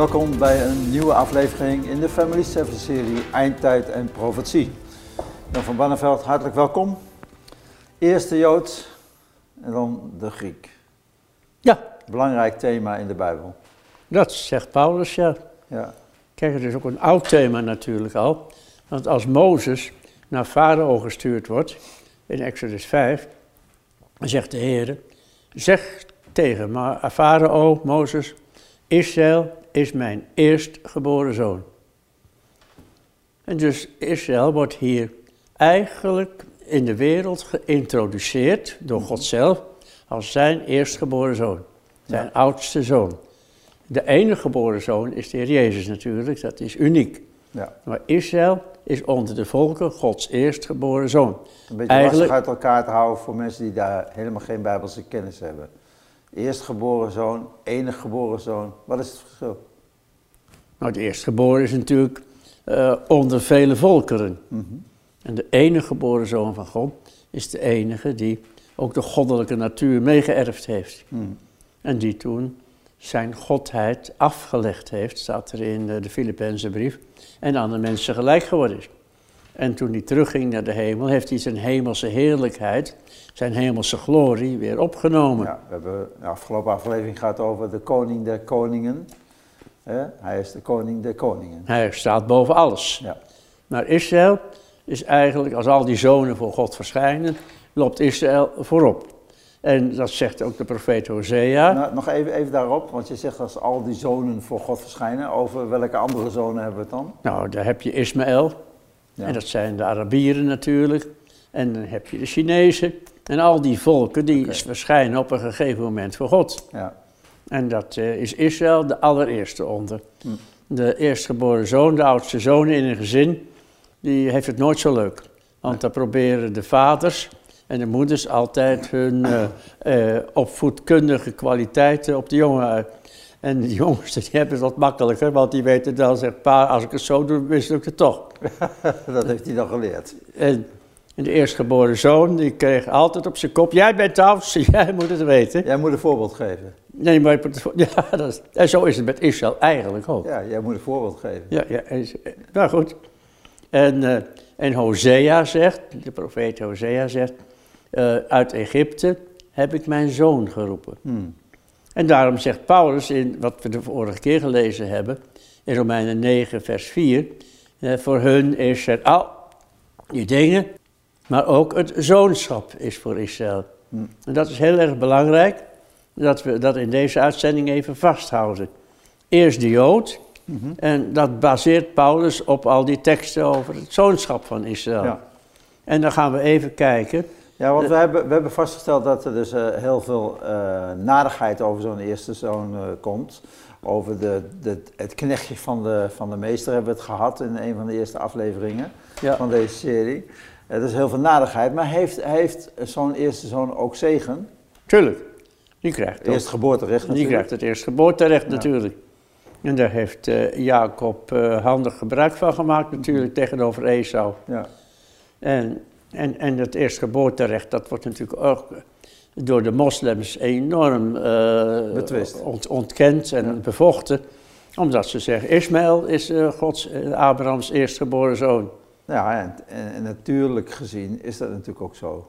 Welkom bij een nieuwe aflevering in de Family Seven serie Eindtijd en Profetie. Jan van Banneveld, hartelijk welkom. Eerst de Jood en dan de Griek. Ja, Belangrijk thema in de Bijbel. dat zegt Paulus, ja. Ja, Kijk, het is ook een oud thema natuurlijk al. Want als Mozes naar Farao gestuurd wordt, in Exodus 5, dan zegt de Heer, zeg tegen Farao, Mozes, Israël is mijn eerstgeboren zoon. En dus Israël wordt hier eigenlijk in de wereld geïntroduceerd door God zelf als zijn eerstgeboren zoon. Zijn Ja. oudste zoon. De enige geboren zoon is de Heer Jezus natuurlijk, dat is uniek. ja. Maar Israël is onder de volken Gods eerstgeboren zoon. Een beetje Eigenlijk- lastig uit elkaar te houden voor mensen die daar helemaal geen Bijbelse kennis hebben. Eerstgeboren zoon, enig geboren zoon. Wat is het verschil? Nou, de eerstgeboren is natuurlijk eh, onder vele volkeren. Mhm. En de enige geboren zoon van God is de enige die ook de goddelijke natuur meegeërfd heeft. Mhm. En die toen zijn godheid afgelegd heeft, staat er in eh, de Filippense brief, en aan de mensen gelijk geworden is. En toen hij terugging naar de hemel, heeft hij zijn hemelse heerlijkheid, zijn hemelse glorie weer opgenomen. Ja, we hebben de afgelopen aflevering gehad over de koning der koningen. Hij is de koning der koningen. Hij staat boven alles. Ja. Maar Israël is eigenlijk, als al die zonen voor God verschijnen, loopt Israël voorop. En dat zegt ook de profeet Hosea. Nou, nog even, even daarop, want je zegt als al die zonen voor God verschijnen, over welke andere zonen hebben we het dan? Nou, daar heb je Ismaël, Ja. en dat zijn de Arabieren natuurlijk. En dan heb je de Chinezen. En al die volken die Oké. verschijnen op een gegeven moment voor God. Ja, En dat eh, is Israël de allereerste onder. Hm. De eerstgeboren zoon, de oudste zoon in een gezin, die heeft het nooit zo leuk. Want dan proberen de vaders en de moeders altijd hun eh, eh, opvoedkundige kwaliteiten op de jongen uit. En de jongens die hebben het wat makkelijker, want die weten dan, zegt pa, als ik het zo doe, wist ik het toch. dat heeft hij dan geleerd. En, de eerstgeboren zoon, die kreeg altijd op zijn kop, jij bent de oudste, jij moet het weten. Jij moet een voorbeeld geven. Nee, maar ja, dat is, en zo is het met Israël eigenlijk ook. Ja, jij moet een voorbeeld geven. Ja, ja, nou goed. En, eh, en Hosea zegt, de profeet Hosea zegt, eh, uit Egypte heb ik mijn zoon geroepen. Hmm. En daarom zegt Paulus, in wat we de vorige keer gelezen hebben, in Romeinen 9, vers 4, eh, voor hun is er al die dingen, maar ook het zoonschap is voor Israël. Hmm. En dat is heel erg belangrijk, dat we dat in deze uitzending even vasthouden. Eerst de Jood, Mhm. en dat baseert Paulus op al die teksten over het zoonschap van Israël. Ja. En dan gaan we even kijken. Ja, want we hebben, we hebben vastgesteld dat er dus eh, heel veel eh nadigheid over zo'n eerste zoon eh, komt. Over de, de, het knechtje van de, van de meester hebben we het gehad in een van de eerste afleveringen Ja. van deze serie. Er is heel veel nadigheid, maar heeft, heeft zo'n eerste zoon ook zegen? Tuurlijk, die krijgt, ook, Eerst geboorterecht die natuurlijk. krijgt het eerst geboorterecht Ja. natuurlijk. En daar heeft eh, Jacob eh, handig gebruik van gemaakt natuurlijk tegenover Esau. Ja, En, en, en het eerstgeboorterecht, dat wordt natuurlijk ook door de moslims enorm eh, ont- ontkend en Ja. bevochten. Omdat ze zeggen, Ismaël is eh, Gods, eh, Abrahams eerstgeboren zoon. ja en, en, en natuurlijk gezien is dat natuurlijk ook zo.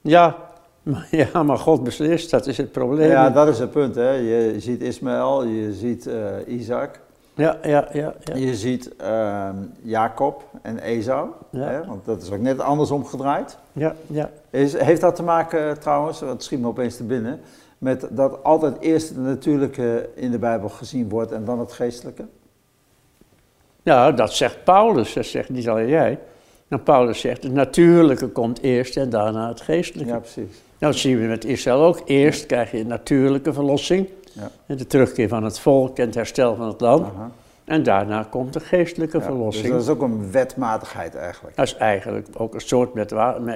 Ja, maar, ja, maar God beslist, dat is het probleem. Ja, dat is het punt. Hè. Je ziet Ismaël, je ziet Isaac, ja, ja, ja. ja. je ziet ehm, Jacob en Esau. Ja. Hè, want dat is ook net andersom gedraaid. ja, ja. Is, heeft dat te maken eh, trouwens, wat schiet me opeens te binnen, met dat altijd eerst het natuurlijke in de Bijbel gezien wordt en dan het geestelijke? Ja, dat zegt Paulus, dat zegt niet alleen jij. Nou, Paulus zegt, het natuurlijke komt eerst en daarna het geestelijke. Ja, precies. Nou, dat zien we met Israël ook. Eerst krijg je natuurlijke verlossing, Ja. de terugkeer van het volk en het herstel van het land. Aha. En daarna komt de geestelijke Ja, verlossing. Dus dat is ook een wetmatigheid eigenlijk. Dat is eigenlijk ook een soort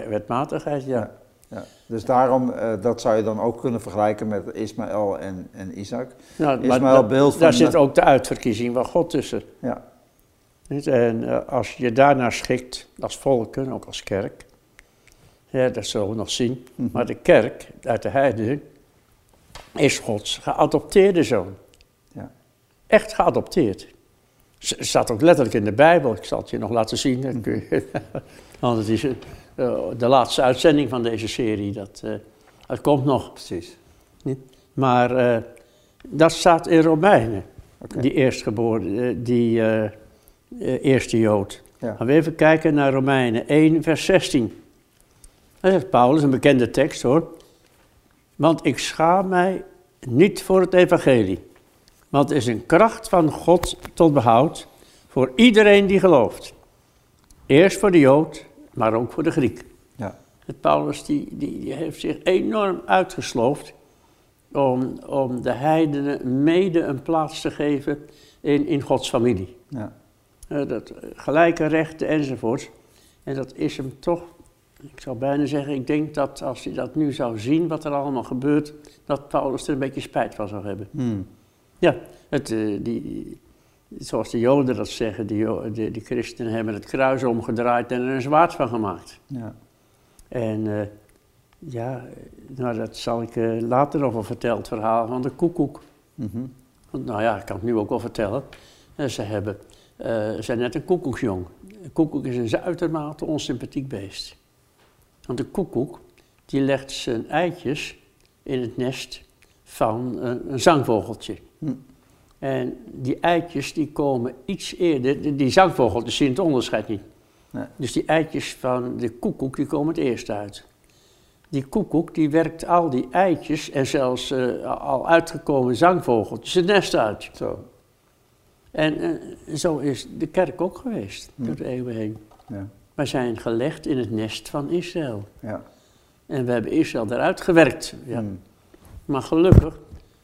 wetmatigheid, ja. Ja. Dus daarom, eh, dat zou je dan ook kunnen vergelijken met Ismaël en, en Isaac. Nou, maar Ismaël da- beeld van... daar zit ook de uitverkiezing van God tussen. Ja? En eh, als je daarnaar schikt, als volken, ook als kerk, ja, dat zullen we nog zien. Mhm. Maar de kerk uit de heidenen is Gods geadopteerde zoon. Ja. echt geadopteerd. Het staat ook letterlijk in de Bijbel. Ik zal het je nog laten zien. Dan kun je- Want het is eh, de laatste uitzending van deze serie. Dat, eh, dat komt nog. Precies. Maar eh, dat staat in Romeinen. Oké. Die eerstgeboren, die eerste Jood. Ja. Gaan we even kijken naar Romeinen 1, vers 16. Dat zegt Paulus, een bekende tekst hoor. Want ik schaam mij niet voor het evangelie. Want het is een kracht van God tot behoud voor iedereen die gelooft. Eerst voor de Jood, maar ook voor de Griek. Ja. Het Paulus die, die, die heeft zich enorm uitgesloofd om, om de heidenen mede een plaats te geven in, in Gods familie. Ja. Eh, dat eh, gelijke rechten enzovoort. En dat is hem toch, ik zou bijna zeggen, ik denk dat als hij dat nu zou zien, wat er allemaal gebeurt, dat Paulus er een beetje spijt van zou hebben. Hmm. Ja, het, eh, die, zoals de Joden dat zeggen, de, die christenen hebben het kruis omgedraaid en er een zwaard van gemaakt. Ja. En eh, ja, nou dat zal ik eh, later nog wel vertellen, het verhaal van de koekoek. Mhm. Want, nou ja, ik kan het nu ook wel vertellen. Eh, ze hebben, ze zijn net een koekoeksjong. Een koekoek is een uitermate onsympathiek beest. Want de koekoek, die legt zijn eitjes in het nest van een, een zangvogeltje. Hm. En die eitjes die komen iets eerder, die, die zangvogeltjes zien het onderscheid niet. Nee. Dus die eitjes van de koekoek, die komen het eerst uit. Die koekoek, die werkt al die eitjes en zelfs eh, al uitgekomen zangvogeltjes het nest uit. Zo. En eh, zo is de kerk ook geweest, Hm. door de eeuwen heen. Ja. Wij zijn gelegd in het nest van Israël. Ja. En we hebben Israël eruit gewerkt. Ja. Hmm. Maar gelukkig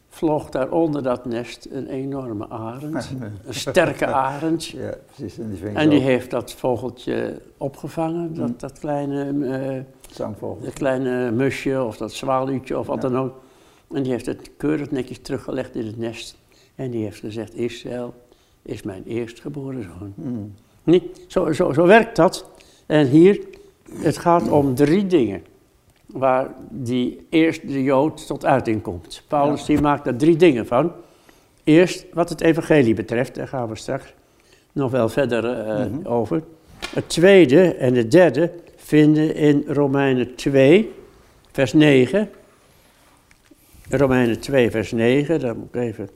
vloog daar onder dat nest een enorme arend. Een sterke arend. Ja, precies. En die En die heeft dat vogeltje opgevangen, dat, Hm. dat kleine, eh, Zangvogel. dat kleine musje of dat zwaluwtje of wat Ja. dan ook. En die heeft het keurig netjes teruggelegd in het nest. En die heeft gezegd, Israël is mijn eerstgeboren zoon. Hmm. Niet, zo, zo, zo werkt dat. En hier, het gaat om drie dingen waar die eerst de Jood tot uiting komt. Paulus Ja. die maakt daar drie dingen van. Eerst wat het evangelie betreft, daar gaan we straks nog wel verder eh, Mhm. over. Het tweede en het derde vinden in Romeinen 2, vers 9. Romeinen 2, vers 9, dan moet ik even.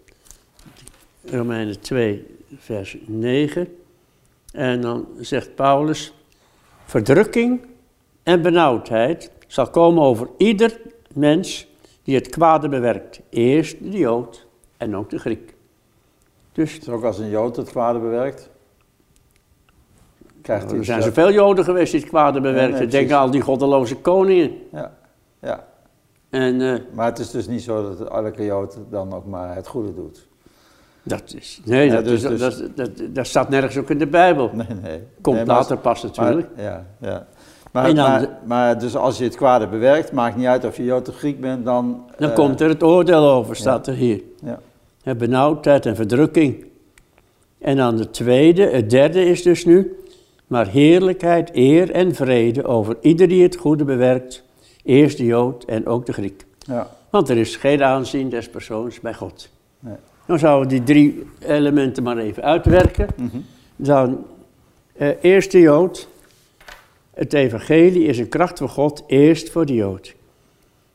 Romeinen 2, vers 9. En dan zegt Paulus: Verdrukking en benauwdheid zal komen over ieder mens die het kwade bewerkt. Eerst de Jood en ook de Griek. Dus Dus ook als een Jood het kwade bewerkt, krijgt hij er zijn zoveel Joden geweest die het kwade bewerkten. nee, Denk aan al die goddeloze koningen. Ja. ja. En eh, Maar het is dus niet zo dat elke Jood dan ook maar het goede doet. dat is. Nee, Ja, dat, dus- is, dus- dat, dat, dat staat nergens ook in de Bijbel. Nee, nee. Komt Nee, later pas natuurlijk. Maar, ja, ja. Maar, dan maar, dus als je het kwade bewerkt, maakt niet uit of je Jood of Griek bent, dan... dan eh, komt er het oordeel over, staat er hier. Ja. Benauwdheid en verdrukking. En dan de tweede, het derde is dus nu, maar heerlijkheid, eer en vrede over ieder die het goede bewerkt, eerst de Jood en ook de Griek. Ja. Want er is geen aanzien des persoons bij God. Nee. Dan zouden we die drie elementen maar even uitwerken. Mhm. Dan eh, eerst de Jood. Het evangelie is een kracht van God, eerst voor de Jood.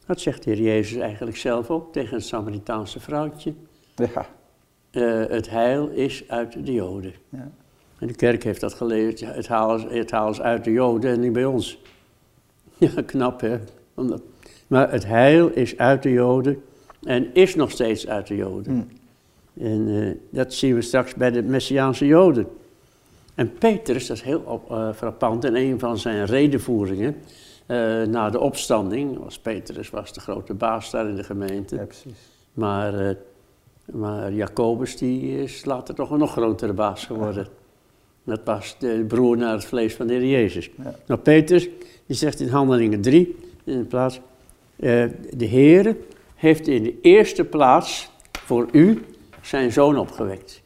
Dat zegt de Heer Jezus eigenlijk zelf ook tegen het Samaritaanse vrouwtje. Ja. Eh, het heil is uit de Joden. Ja. En de kerk heeft dat geleerd. Het haal is, het haal is uit de Joden en niet bij ons. Ja, knap hè. Omdat, maar het heil is uit de Joden en is nog steeds uit de Joden. Hm. En eh, dat zien we straks bij de Messiaanse Joden. En Petrus, dat is heel op, eh, frappant, in een van zijn redenvoeringen eh, na de opstanding, was Petrus was de grote baas daar in de gemeente. ja, precies. Maar, eh, maar Jacobus die is later toch een nog grotere baas geworden. Dat was de broer naar het vlees van de Heer Jezus. Ja. Nou, Petrus, die zegt in Handelingen 3, in de plaats, de Heer heeft in de eerste plaats voor u zijn zoon opgewekt.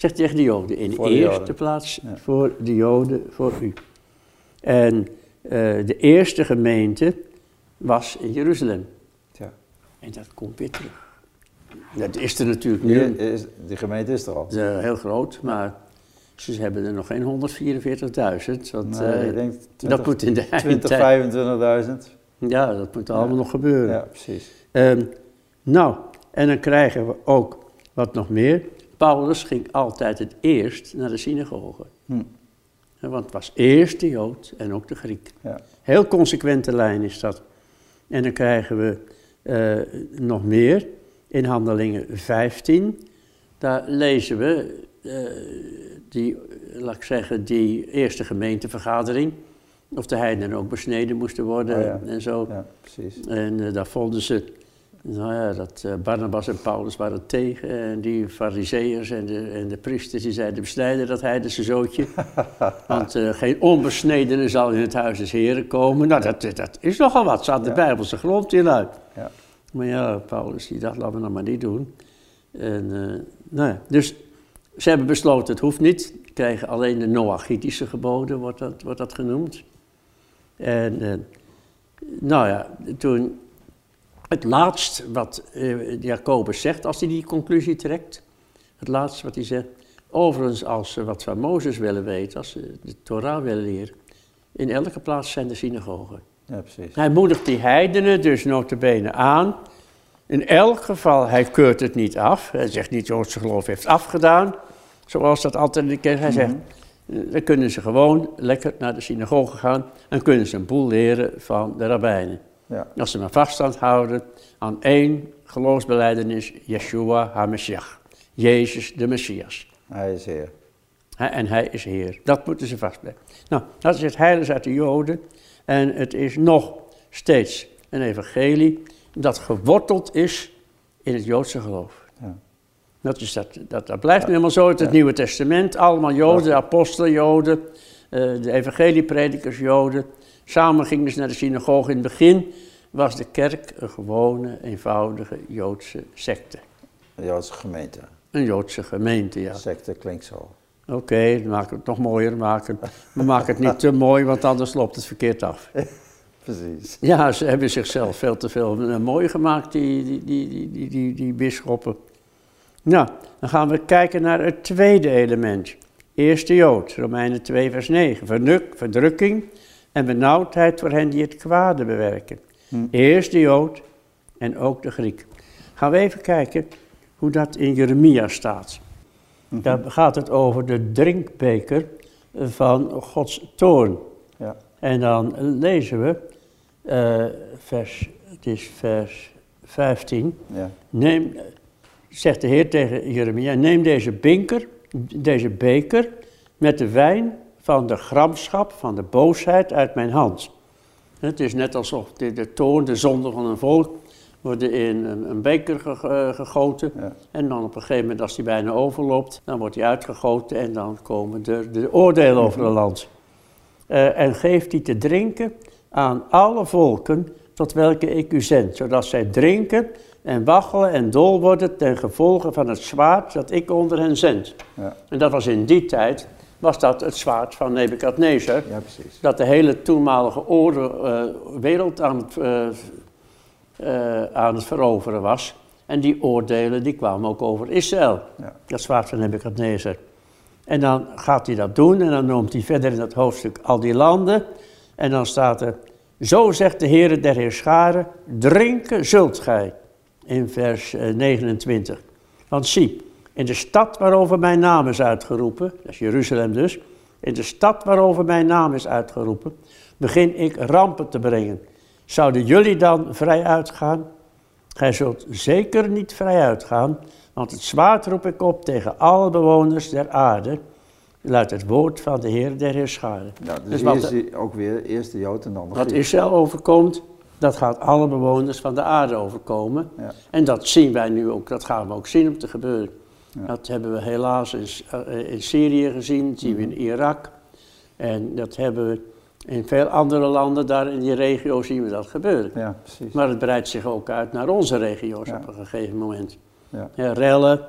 Zegt tegen de Joden, in de eerste plaats Ja. voor de Joden, voor u. En eh, de eerste gemeente was in Jeruzalem. Tja. En dat komt weer terug. Dat is er natuurlijk Die, nu. is, die gemeente is er al. Is, eh, heel groot, maar ze hebben er nog geen 144.000. want, Nee, ik denk dat 20, moet in de 20 eindtijd. 25.000. Ja, dat moet allemaal nog gebeuren. Ja, precies. Ehm, nou, en dan krijgen we ook wat nog meer. Paulus ging altijd het eerst naar de synagoge. Hm. Want het was eerst de Jood en ook de Griek. Ja. Heel consequente lijn is dat. En dan krijgen we eh, nog meer in Handelingen 15. Daar lezen we eh, die, laat ik zeggen, die eerste gemeentevergadering. Of de heidenen ook besneden moesten worden Oh ja. en zo. ja, precies. En eh, daar vonden ze, nou ja, dat eh, Barnabas en Paulus waren tegen. En die fariseërs en de, en de priesters die zeiden, besnijden dat heidense zootje. Want eh, geen onbesnedene zal in het huis des heren komen. Nou, dat, dat is nogal wat. Staat de Ja. Bijbelse grond in uit. Ja. Maar ja, Paulus die dacht, laten we dat maar niet doen. En, eh, nou ja, dus ze hebben besloten, het hoeft niet. Krijgen alleen de Noachitische geboden, wordt dat, wordt dat genoemd. En eh, nou ja, toen het laatst wat eh, Jacobus zegt, als hij die conclusie trekt, het laatste wat hij zegt, overigens als ze wat van Mozes willen weten, als ze de Torah willen leren, in elke plaats zijn de synagogen. Ja, precies. Hij moedigt die heidenen dus notabene aan. In elk geval, hij keurt het niet af. Hij zegt niet, Joodse geloof heeft afgedaan. Zoals dat altijd in de kerk. Hij zegt, eh, dan kunnen ze gewoon lekker naar de synagoge gaan. En kunnen ze een boel leren van de rabbijnen. Ja. Als ze maar vaststand houden aan één geloofsbeleidenis, Yeshua HaMashiach. Jezus de Messias. Hij is Heer. En hij is Heer. Dat moeten ze vastleggen. Nou, dat is het heilige uit de Joden. En het is nog steeds een evangelie dat geworteld is in het Joodse geloof. Ja. Dat, is dat, dat, dat blijft nu helemaal zo uit het Nieuwe Testament. Allemaal Joden, de apostelen Joden, eh, de evangeliepredikers Joden. Samen gingen ze naar de synagoge. In het begin was de kerk een gewone, eenvoudige Joodse secte. De Joodse gemeente. Een Joodse gemeente, ja. Secte klinkt zo. Oké, dan maken we het nog mooier. Maken, we maken het niet te mooi, want anders loopt het verkeerd af. Precies. Ja, ze hebben zichzelf veel te veel eh, mooi gemaakt, die, die, die, die, die, die, die bisschoppen. Nou, dan gaan we kijken naar het tweede element. Eerste Jood, Romeinen 2 vers 9. Vernuk, verdrukking en benauwdheid voor hen die het kwade bewerken. Hm. Eerste Jood en ook de Griek. Gaan we even kijken hoe dat in Jeremia staat. Mhm. Daar gaat het over de drinkbeker van Gods toorn. Ja. En dan lezen we, eh, vers, het is vers 15. Ja. Neem, zegt de Heer tegen Jeremia, neem deze binker, deze beker met de wijn van de gramschap, van de boosheid uit mijn hand. Het is net alsof de, de toorn, de zonde van een volk, worden in een, een beker ge- gegoten. Ja. En dan op een gegeven moment, als die bijna overloopt, dan wordt die uitgegoten en dan komen de, de oordelen over het land. Eh, en geeft die te drinken aan alle volken tot welke ik u zend, zodat zij drinken en waggelen en dol worden ten gevolge van het zwaard dat ik onder hen zend. Ja. En dat was in die tijd, was dat het zwaard van Nebukadnezar, ja, precies. dat de hele toenmalige oorde, eh, wereld aan het, eh, eh, aan het veroveren was. En die oordelen die kwamen ook over Israël, Ja. dat zwaard van Nebukadnezar. En dan gaat hij dat doen en dan noemt hij verder in dat hoofdstuk al die landen. En dan staat er, zo zegt de Heere der Heerscharen, drinken zult gij. In vers eh, 29. Want zie, in de stad waarover mijn naam is uitgeroepen, dat is Jeruzalem dus, in de stad waarover mijn naam is uitgeroepen, begin ik rampen te brengen. Zouden jullie dan vrij uitgaan? Gij zult zeker niet vrij uitgaan, want het zwaard roep ik op tegen alle bewoners der aarde, luidt het woord van de Heer der Heerscharen. Ja, dus, Dus wat- ook weer eerst de Jood en dan de Wat. Israël overkomt, dat gaat alle bewoners van de aarde overkomen. Ja. En dat zien wij nu ook, dat gaan we ook zien om te gebeuren. Ja. Dat hebben we helaas in, eh, in Syrië gezien, dat zien we in Mhm. Irak. En dat hebben we in veel andere landen, daar in die regio zien we dat gebeuren. Ja, precies. Maar het breidt zich ook uit naar onze regio's Ja. op een gegeven moment. Ja. Ja, rellen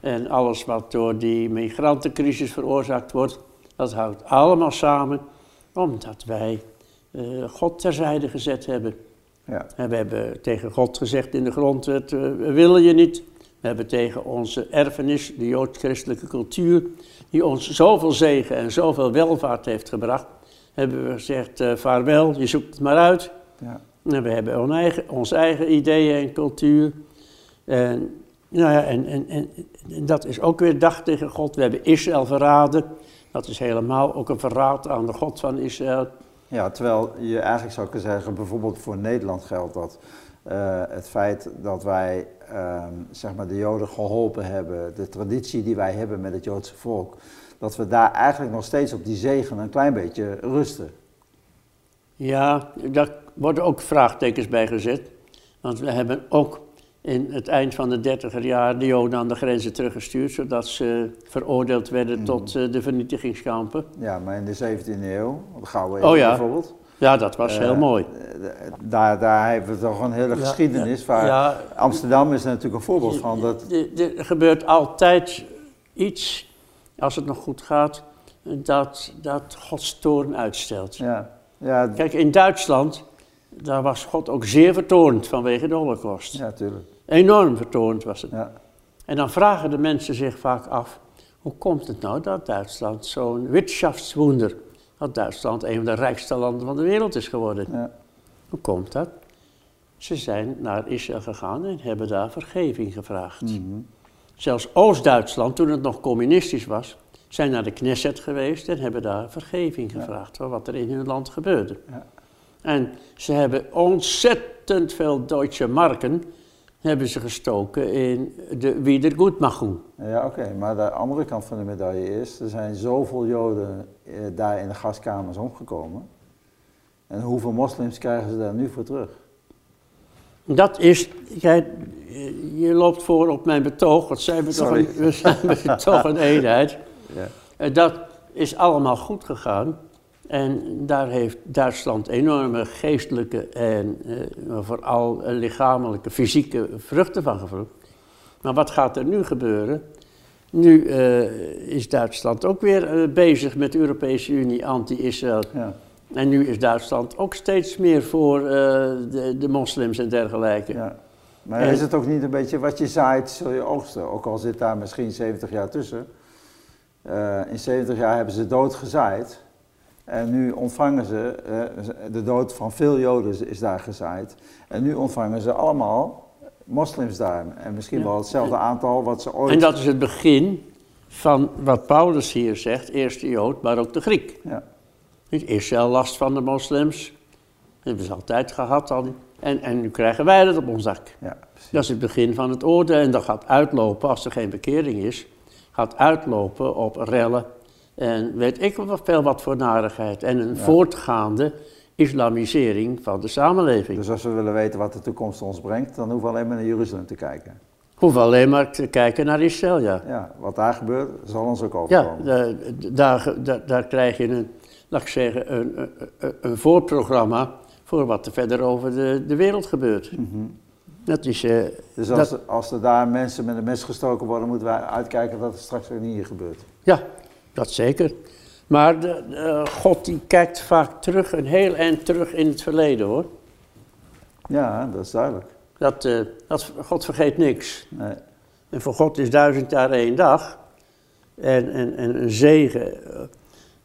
en alles wat door die migrantencrisis veroorzaakt wordt, dat houdt allemaal samen omdat wij eh, God terzijde gezet hebben. Ja. En we hebben tegen God gezegd in de grondwet, eh, we willen je niet, We hebben tegen onze erfenis, de joods-christelijke cultuur, die ons zoveel zegen en zoveel welvaart heeft gebracht, hebben we gezegd, uh, vaarwel, je zoekt het maar uit. Ja. En we hebben onze eigen, onze eigen ideeën en cultuur. En, nou ja, en, en, en, en, dat is ook weer dag tegen God. We hebben Israël verraden. Dat is helemaal ook een verraad aan de God van Israël. Ja, terwijl je eigenlijk zou kunnen zeggen, bijvoorbeeld voor Nederland geldt dat. Uh, het feit dat wij zeg maar de Joden geholpen hebben, de traditie die wij hebben met het Joodse volk, dat we daar eigenlijk nog steeds op die zegen een klein beetje rusten. Ja, daar worden ook vraagtekens bij gezet. Want we hebben ook in het eind van de dertiger jaar de Joden aan de grenzen teruggestuurd, zodat ze veroordeeld werden mhm. tot uh, de vernietigingskampen. Ja, maar in de 17e eeuw, de Gouden Eeuw oh, ja. bijvoorbeeld. Ja, dat was heel eh, mooi. Daar, daar hebben we toch een hele geschiedenis. Waar ja, Amsterdam is er natuurlijk een voorbeeld van. Dat... Er gebeurt altijd iets, als het nog goed gaat, dat, dat Gods toorn uitstelt. Ja. Ja. Kijk, in Duitsland, daar was God ook zeer vertoornd vanwege de holocaust. Ja, tuurlijk. Enorm vertoornd was het. Ja. En dan vragen de mensen zich vaak af, hoe komt het nou dat Duitsland zo'n wirtschaftswunder dat Duitsland een van de rijkste landen van de wereld is geworden. Ja. Hoe komt dat? Ze zijn naar Israël gegaan en hebben daar vergeving gevraagd. Mhm. Zelfs Oost-Duitsland, toen het nog communistisch was, zijn naar de Knesset geweest en hebben daar vergeving gevraagd voor wat er in hun land gebeurde. Ja. En ze hebben ontzettend veel Duitse marken hebben ze gestoken in de Wiedergutmachung. Ja, oké, maar de andere kant van de medaille is, er zijn zoveel Joden eh, daar in de gaskamers omgekomen. En hoeveel moslims krijgen ze daar nu voor terug? Dat is, kijk, je loopt voor op mijn betoog, want zijn we, toch een, we zijn toch een eenheid. Ja. Dat is allemaal goed gegaan. En daar heeft Duitsland enorme geestelijke en uh, vooral lichamelijke, fysieke vruchten van gevloed. Maar wat gaat er nu gebeuren? Nu uh, is Duitsland ook weer bezig met de Europese Unie anti-Israël. Ja. En nu is Duitsland ook steeds meer voor de, de, moslims en dergelijke. Ja. Maar is het ook niet een beetje wat je zaait, zul je oogsten? Ook al zit daar misschien 70 jaar tussen. in 70 jaar hebben ze dood gezaaid. En nu ontvangen ze, eh, de dood van veel Joden is daar gezaaid. En nu ontvangen ze allemaal moslims daar. En misschien wel hetzelfde aantal wat ze ooit... En dat is het begin van wat Paulus hier zegt, eerst de Jood, maar ook de Griek. Ja. Israël last van de moslims, dat hebben ze altijd gehad al. En, en nu krijgen wij dat op ons dak. Ja, dat is het begin van het oordeel en dat gaat uitlopen, als er geen bekering is, gaat uitlopen op rellen en weet ik wel veel wat voor narigheid. En een voortgaande islamisering van de samenleving. Dus als we willen weten wat de toekomst ons brengt, dan hoeven we alleen maar naar Jeruzalem te kijken. Hoeven alleen maar te kijken naar Israël, ja. Ja, wat daar gebeurt, zal ons ook overkomen. Ja, daar, daar, daar krijg je een, laat ik zeggen, een, een, een voorprogramma voor wat er verder over de, de wereld gebeurt. Mm Dat is, uh, dus als, dat, als er daar mensen met een mes gestoken worden, moeten wij uitkijken dat het straks ook niet hier gebeurt. Ja, dat zeker. Maar de, God die kijkt vaak terug, een heel eind terug in het verleden hoor. Ja, dat is duidelijk. Dat, uh, dat, God vergeet niks. Nee. En voor God is duizend jaar één dag. En, en, en een zegen.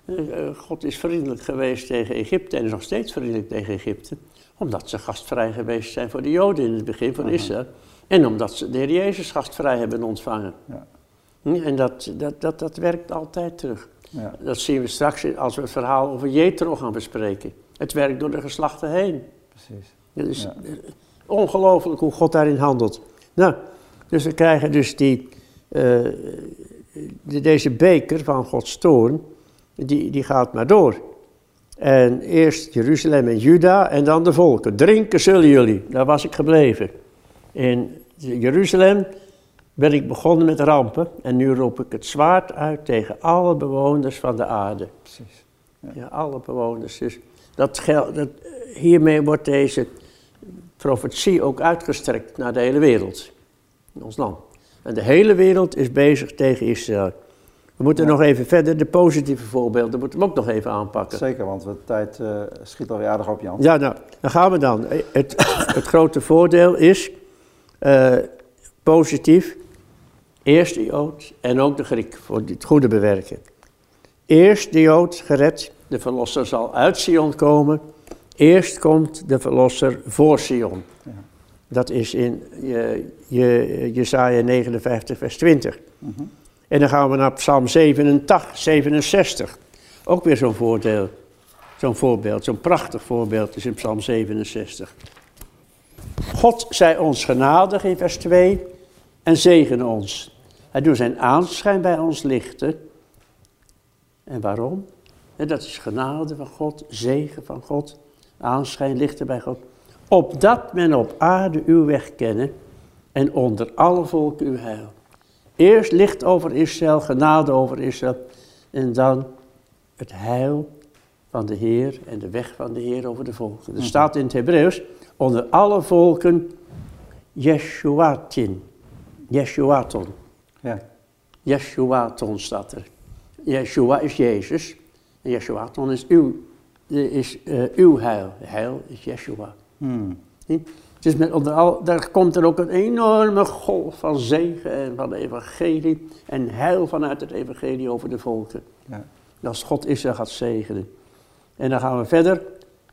Uh, God is vriendelijk geweest tegen Egypte en is nog steeds vriendelijk tegen Egypte. Omdat ze gastvrij geweest zijn voor de Joden in het begin van Israël. En omdat ze de Heer Jezus gastvrij hebben ontvangen. Ja. Hm, en dat, dat, dat, dat werkt altijd terug. Ja. Dat zien we straks als we het verhaal over Jethro gaan bespreken. Het werkt door de geslachten heen. Precies. Het is ja. ongelooflijk hoe God daarin handelt. Nou, dus we krijgen dus die, uh, deze beker van Gods toorn, die, die gaat maar door. En eerst Jeruzalem en Juda en dan de volken. Drinken zullen jullie, daar was ik gebleven. In Jeruzalem ben ik begonnen met rampen en nu roep ik het zwaard uit tegen alle bewoners van de aarde. Precies. Ja, alle bewoners. Dus dat geld, dat, hiermee wordt deze profetie ook uitgestrekt naar de hele wereld, in ons land. En de hele wereld is bezig tegen Israël. We moeten nog even verder, de positieve voorbeelden moeten we ook nog even aanpakken. Zeker, want de tijd uh, schiet alweer aardig op, Jan. Ja, nou, dan gaan we dan. Het, het grote voordeel is, uh, positief, Eerst de Jood en ook de Griek voor het goede bewerken. Eerst de Jood gered, de verlosser zal uit Sion komen. Eerst komt de verlosser voor Sion. Ja. Dat is in je, je, Jesaja 59 vers 20. Mhm. En dan gaan we naar Psalm 87, 67. Ook weer zo'n voordeel, zo'n voorbeeld, zo'n prachtig voorbeeld is in Psalm 67. God zij ons genadig in vers 2 en zegene ons. Hij doet zijn aanschijn bij ons lichten. En waarom? Dat is genade van God, zegen van God, aanschijn lichten bij God. Opdat men op aarde uw weg kennen en onder alle volken uw heil. Eerst licht over Israël, genade over Israël en dan het heil van de Heer en de weg van de Heer over de volken. Er staat in het Hebreeuws, onder alle volken, Yeshuatin, Yeshuaton. Ja. Yeshuaton staat er. Yeshua is Jezus en Yeshuaton is uw, is, eh, uw heil. Heil is Yeshua. Hmm. Dus met onder al, daar komt er ook een enorme golf van zegen en van de evangelie en heil vanuit het evangelie over de volken. Ja. Als God Israël gaat zegenen. En dan gaan we verder.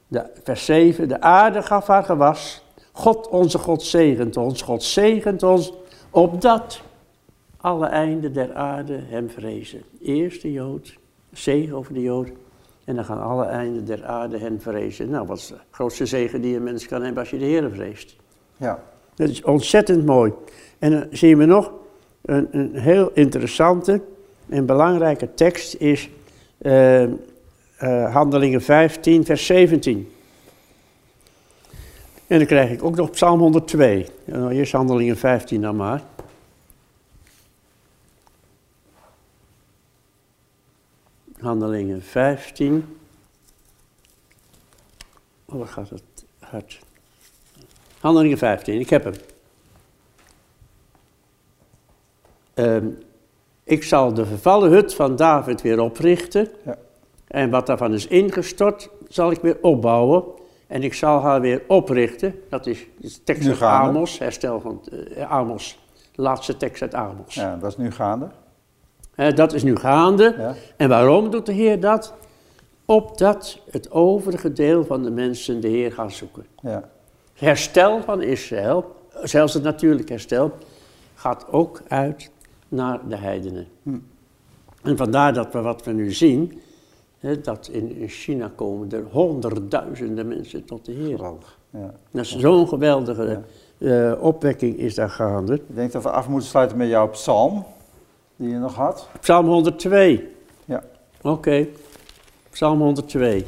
De, vers 7. De aarde gaf haar gewas. God, onze God, zegent ons. God zegent ons. Opdat alle einden der aarde hem vrezen. Eerst de Jood. Zegen over de Jood. En dan gaan alle einden der aarde hen vrezen. Nou, wat is de grootste zegen die een mens kan hebben als je de Heer vreest? Ja. Dat is ontzettend mooi. En dan zien we nog een, een heel interessante en belangrijke tekst is eh, eh, Handelingen 15, vers 17. En dan krijg ik ook nog Psalm 102. Nou, eerst Handelingen 15 dan maar. Handelingen 15. Oh, waar gaat het hard? Handelingen 15, ik heb hem. Ehm, ik zal de vervallen hut van David weer oprichten. Ja. En wat daarvan is ingestort, zal ik weer opbouwen. En ik zal haar weer oprichten. Dat is de tekst uit. Amos, herstel van eh, Amos. De laatste tekst uit Amos. ja, dat is nu gaande. Eh, dat is nu gaande. Ja. En waarom doet de Heer dat? Opdat het overige deel van de mensen de Heer gaan zoeken. Ja. Herstel van Israël, zelfs het natuurlijk herstel, gaat ook uit naar de heidenen. Hm. En vandaar dat we wat we nu zien, hè, dat in, in China komen er honderdduizenden mensen tot de Heer. Ja. Dat is zo'n geweldige eh, opwekking is daar gaande. Ik denk dat we af moeten sluiten met jouw psalm, die je nog had. Psalm 102. Ja. Oké, Psalm 102.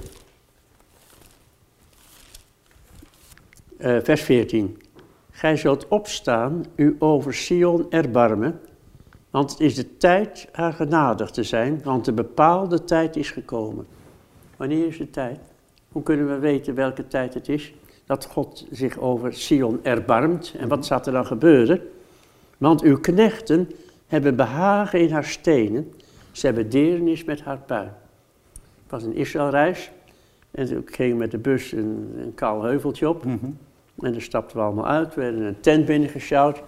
Eh, vers 14. Gij zult opstaan, u over Sion erbarmen, want het is de tijd haar genadig te zijn, want de bepaalde tijd is gekomen. Wanneer is de tijd? Hoe kunnen we weten welke tijd het is? Dat God zich over Sion erbarmt. En wat gaat er dan gebeuren? Want uw knechten hebben behagen in haar stenen, ze hebben deernis met haar puin. Ik was in Israëlreis en toen ging ik met de bus een, een kaal heuveltje op. Mhm. En dan stapten we allemaal uit, we werden een tent binnengesjouwd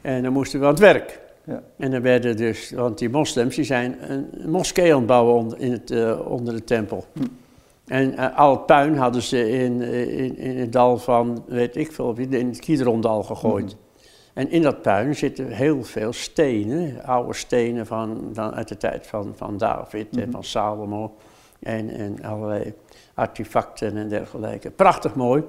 en dan moesten we aan het werk. Ja. En dan werden dus, want die moslims die zijn een moskee aan het bouwen onder, in het, eh, onder de tempel. Hm. En eh, al het puin hadden ze in, eh, in, in het dal van, weet ik veel, in het Kidrondal gegooid. En in dat puin zitten heel veel stenen, oude stenen van, dan uit de tijd van, van David en Mhm. van Salomo. En, en allerlei artefacten en dergelijke. Prachtig mooi.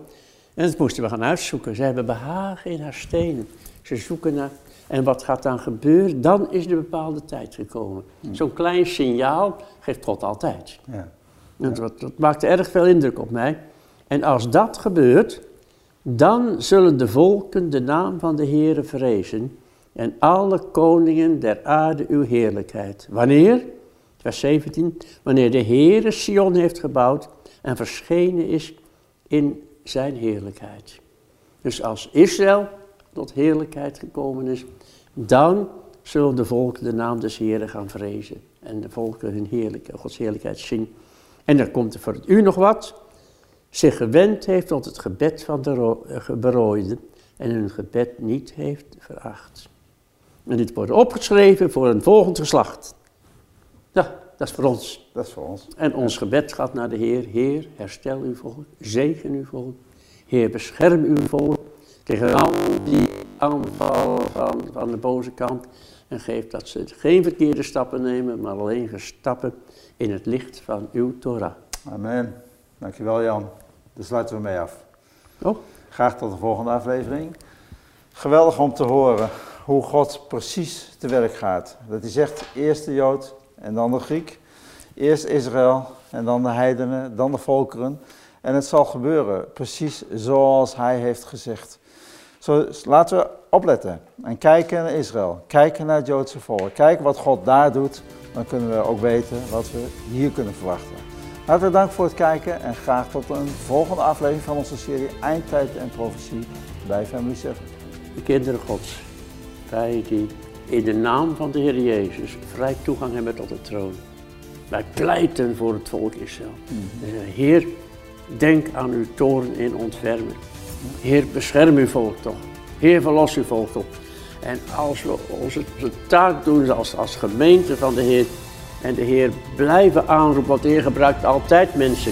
En dat moesten we gaan uitzoeken. Ze hebben behagen in haar stenen. Ze zoeken naar. En wat gaat dan gebeuren? Dan is de bepaalde tijd gekomen. Zo'n klein signaal geeft God altijd. Ja. Dat, dat maakte erg veel indruk op mij. En als dat gebeurt, dan zullen de volken de naam van de Heere vrezen en alle koningen der aarde uw heerlijkheid. Wanneer? Vers 17. Wanneer de Heere Sion heeft gebouwd en verschenen is in zijn heerlijkheid. Dus als Israël tot heerlijkheid gekomen is, dan zullen de volken de naam des Heeren gaan vrezen en de volken hun heerlijke, Gods heerlijkheid zien. En dan komt er voor u nog wat. Zich gewend heeft tot het gebed van de eh, berooiden en hun gebed niet heeft veracht. En dit wordt opgeschreven voor een volgend geslacht. Ja, dat is voor ons. Dat is voor ons. En ons gebed gaat naar de Heer. Heer, herstel uw volk, zegen uw volk. Heer, bescherm uw volk tegen al die aanvallen van, van de boze kant. En geef dat ze geen verkeerde stappen nemen, maar alleen stappen in het licht van uw Torah. Amen. Dankjewel Jan. Daar sluiten we mee af. Oh, Graag tot de volgende aflevering. Geweldig om te horen hoe God precies te werk gaat. Dat hij zegt, eerst de Jood en dan de Griek. Eerst Israël en dan de heidenen, dan de volkeren. En het zal gebeuren precies zoals hij heeft gezegd. Zo, laten we opletten en kijken naar Israël. Kijken naar het Joodse volk. Kijken wat God daar doet. Dan kunnen we ook weten wat we hier kunnen verwachten. Hartelijk dank voor het kijken en graag tot een volgende aflevering van onze serie Eindtijd en Profetie bij Family 7. de kinderen Gods. Wij die in de naam van de Heer Jezus vrij toegang hebben tot de troon. Wij pleiten voor het volk Israël. En zeggen, Heer, denk aan uw toren in ontferming. Heer, bescherm uw volk toch. Heer, verlos uw volk toch. En als we onze, onze taak doen als, als gemeente van de Heer en de Heer blijven aanroepen, want de Heer gebruikt altijd mensen